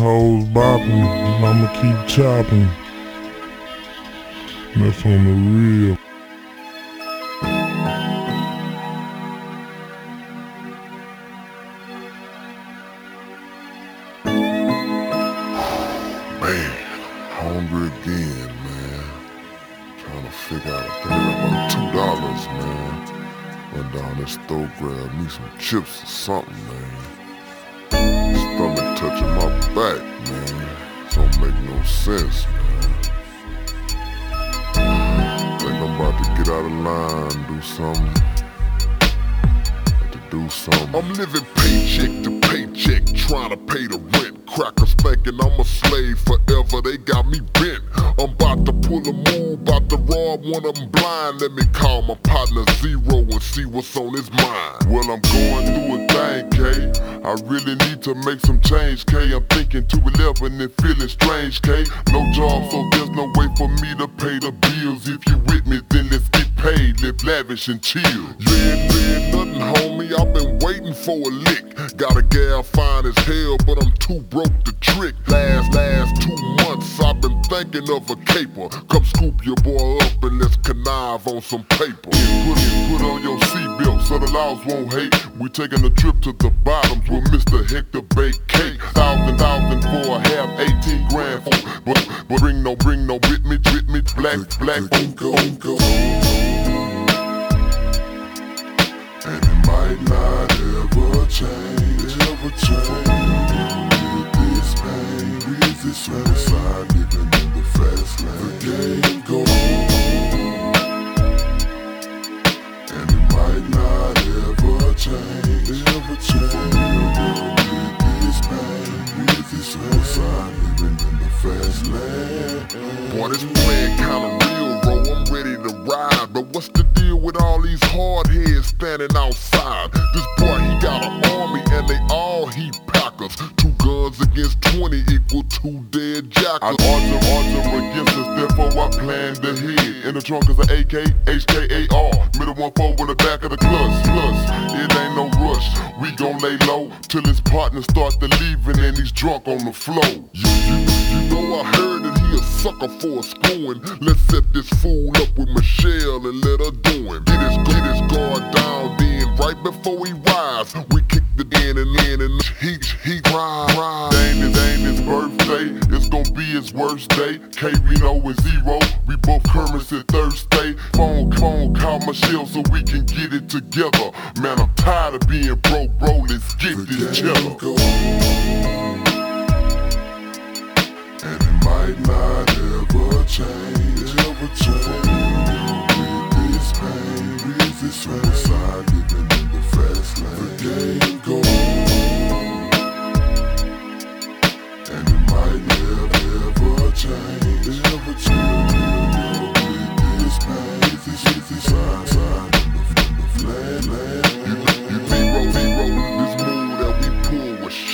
Hoes bopping, I'ma keep chopping. That's on the real. Man, hungry again, man. Trying to figure out, I got about two dollars, man. Went down this store, grabbed me some chips or something, man. Back, man. Don't make no sense, man. I'm about to get out of line, do something. Do something. I'm living paycheck to paycheck, trying to pay the rent. Crackers thinking I'm a slave forever, they got me bent. I'm about to pull a move, about to rob one of them blind. Let me call my partner Z-Ro and see what's on his mind. Well, I'm going I really need to make some change, K. I'm thinking 211 and feeling strange, K. No job, so there's no way for me to pay the bills. If you with me, then let's get paid, live lavish and chill. Ain't doing nothing, homie. I've been waiting for a lick. Got a gal fine as hell, but I'm too broke to trick. Last, last two months, I've been thinking of a caper. Come scoop your boy up and let's connive on some paper. Put, put on your seatbelt so the laws won't hate. We taking a trip to the bottoms with Mr. Hector Bake Cake. Thousand, thousand for a half, 18 grand for. But, but bring no, bring no with me, with me, black, black, unko, unko. And it might not ever change, ever change. Might not ever change, change. Boy, this plan kinda real, bro. I'm ready to ride. But what's the deal with all these hard heads standing outside? This boy, he got an army and they all heat packers. Two guns against 20 equal two dead jackals. I argue, argue against us, therefore I plan to ahead. In the trunk is an AK, HKAR. Middle one four in the back of the clutch. Plus, it ain't no rush. We gon' lay low till his partner start to leaving and he's drunk on the floor. You, you, you know I heard that he a sucker for a screwing. Let's set this fool up with Michelle and let her do him. Get his, get his guard down, then right before he rise, we kick the in and in and he, he ride, ride. His worst day. K Reno and Z-Ro, we both Kermit's and Thursday. Phone, phone, call Michelle so we can get it together. Man, I'm tired of being broke, bro. Let's get this cheddar. And it might not ever change, ever change. With this pain, with this suicide, living in the fast lane. The game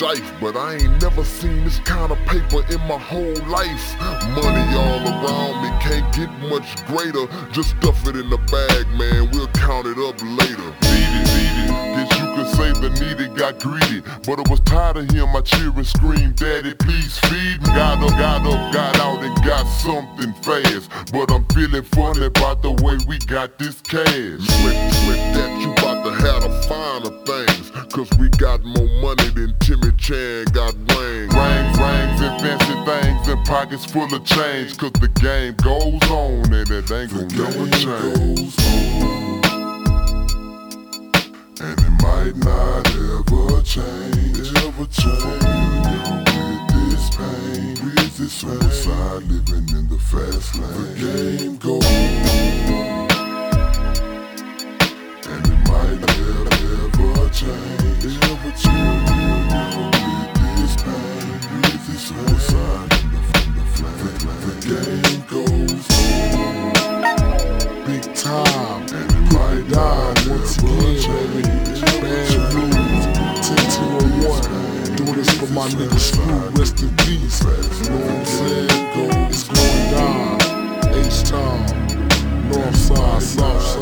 shife, but I ain't never seen this kind of paper in my whole life. Money all around me, can't get much greater. Just stuff it in the bag, man. We'll count it up later. Need it, need it. Guess you could say the needed got greedy, but I was tired of hearing my children scream, "Daddy, please feed me." Got up, got up, got out, and got something fast. But I'm feeling funny about the way we got this cash. With, with that, you about to have the finer things, cause we got more money than Jimmy Chan got wings. Rings, rings, and fancy things, and pockets full of change. Cause the game goes on, and it ain't gonna never change. And it might not ever change, ever change. Pain. We is this suicide living in the fast lane. The game goes on. And it might never, ever change. Ever change. for my nigga Screw, rest in peace. You know what I'm saying? Go, it's going down. H-Town, Northside, Southside.